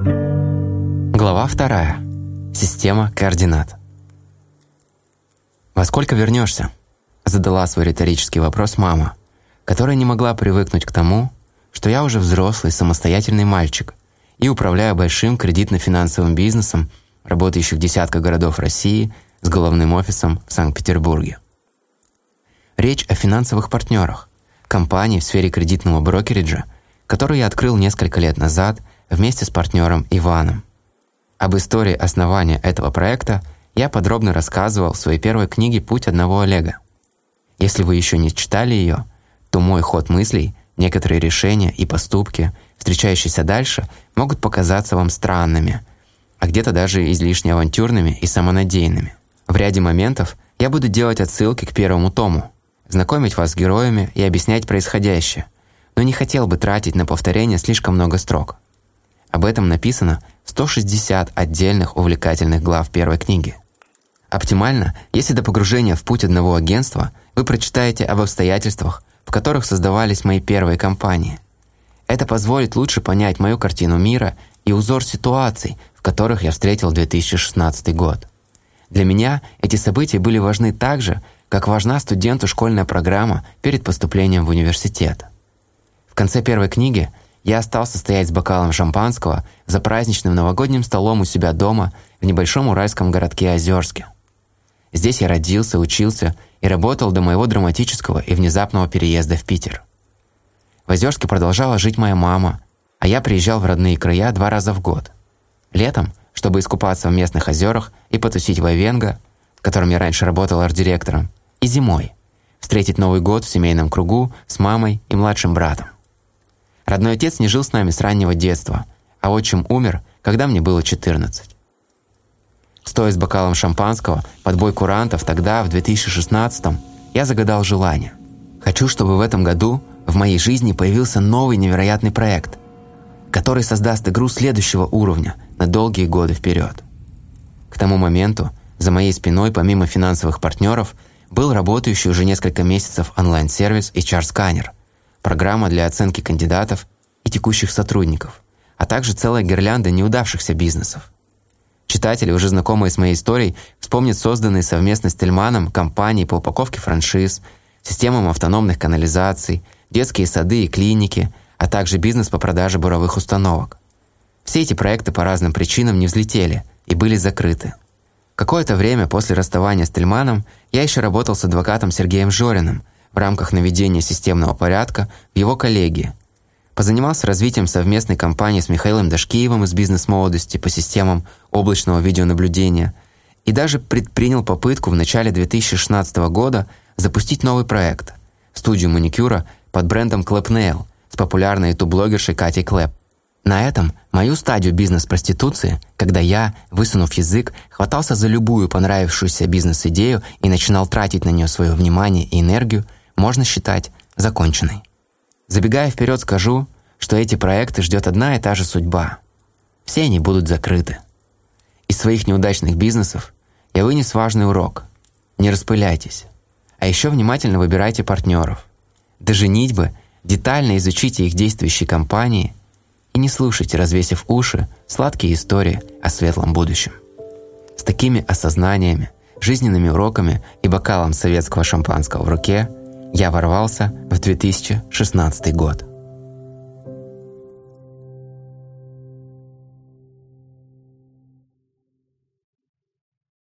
Глава вторая. Система координат. «Во сколько вернешься? задала свой риторический вопрос мама, которая не могла привыкнуть к тому, что я уже взрослый, самостоятельный мальчик и управляю большим кредитно-финансовым бизнесом, работающий в десятках городов России с головным офисом в Санкт-Петербурге. Речь о финансовых партнерах, компании в сфере кредитного брокериджа, которую я открыл несколько лет назад вместе с партнером Иваном. Об истории основания этого проекта я подробно рассказывал в своей первой книге «Путь одного Олега». Если вы еще не читали ее, то мой ход мыслей, некоторые решения и поступки, встречающиеся дальше, могут показаться вам странными, а где-то даже излишне авантюрными и самонадеянными. В ряде моментов я буду делать отсылки к первому тому, знакомить вас с героями и объяснять происходящее, но не хотел бы тратить на повторение слишком много строк. Об этом написано 160 отдельных увлекательных глав первой книги. Оптимально, если до погружения в путь одного агентства вы прочитаете об обстоятельствах, в которых создавались мои первые компании. Это позволит лучше понять мою картину мира и узор ситуаций, в которых я встретил 2016 год. Для меня эти события были важны так же, как важна студенту школьная программа перед поступлением в университет. В конце первой книги я остался стоять с бокалом шампанского за праздничным новогодним столом у себя дома в небольшом уральском городке Озерске. Здесь я родился, учился и работал до моего драматического и внезапного переезда в Питер. В Озерске продолжала жить моя мама, а я приезжал в родные края два раза в год. Летом, чтобы искупаться в местных озерах и потусить в Айвенго, в котором я раньше работал арт-директором, и зимой, встретить Новый год в семейном кругу с мамой и младшим братом. Родной отец не жил с нами с раннего детства, а отчим умер, когда мне было 14. Стоя с бокалом шампанского под бой курантов тогда, в 2016-м, я загадал желание. Хочу, чтобы в этом году в моей жизни появился новый невероятный проект, который создаст игру следующего уровня на долгие годы вперед. К тому моменту за моей спиной, помимо финансовых партнеров, был работающий уже несколько месяцев онлайн-сервис HR-сканер, программа для оценки кандидатов и текущих сотрудников, а также целая гирлянда неудавшихся бизнесов. Читатели, уже знакомые с моей историей, вспомнят созданные совместно с Тельманом компании по упаковке франшиз, системам автономных канализаций, детские сады и клиники, а также бизнес по продаже буровых установок. Все эти проекты по разным причинам не взлетели и были закрыты. Какое-то время после расставания с Тельманом я еще работал с адвокатом Сергеем Жориным в рамках наведения системного порядка в его коллегии – позанимался развитием совместной компании с Михаилом Дашкиевым из «Бизнес-молодости» по системам облачного видеонаблюдения и даже предпринял попытку в начале 2016 года запустить новый проект – студию маникюра под брендом Клэп Nail с популярной ютуб-блогершей Катей Клэп. На этом мою стадию бизнес-проституции, когда я, высунув язык, хватался за любую понравившуюся бизнес-идею и начинал тратить на нее свое внимание и энергию, можно считать законченной. Забегая вперед, скажу, что эти проекты ждет одна и та же судьба. Все они будут закрыты. Из своих неудачных бизнесов я вынес важный урок. Не распыляйтесь. А еще внимательно выбирайте партнеров. До женитьбы детально изучите их действующие компании и не слушайте, развесив уши, сладкие истории о светлом будущем. С такими осознаниями, жизненными уроками и бокалом советского шампанского в руке – я ворвался в 2016 год.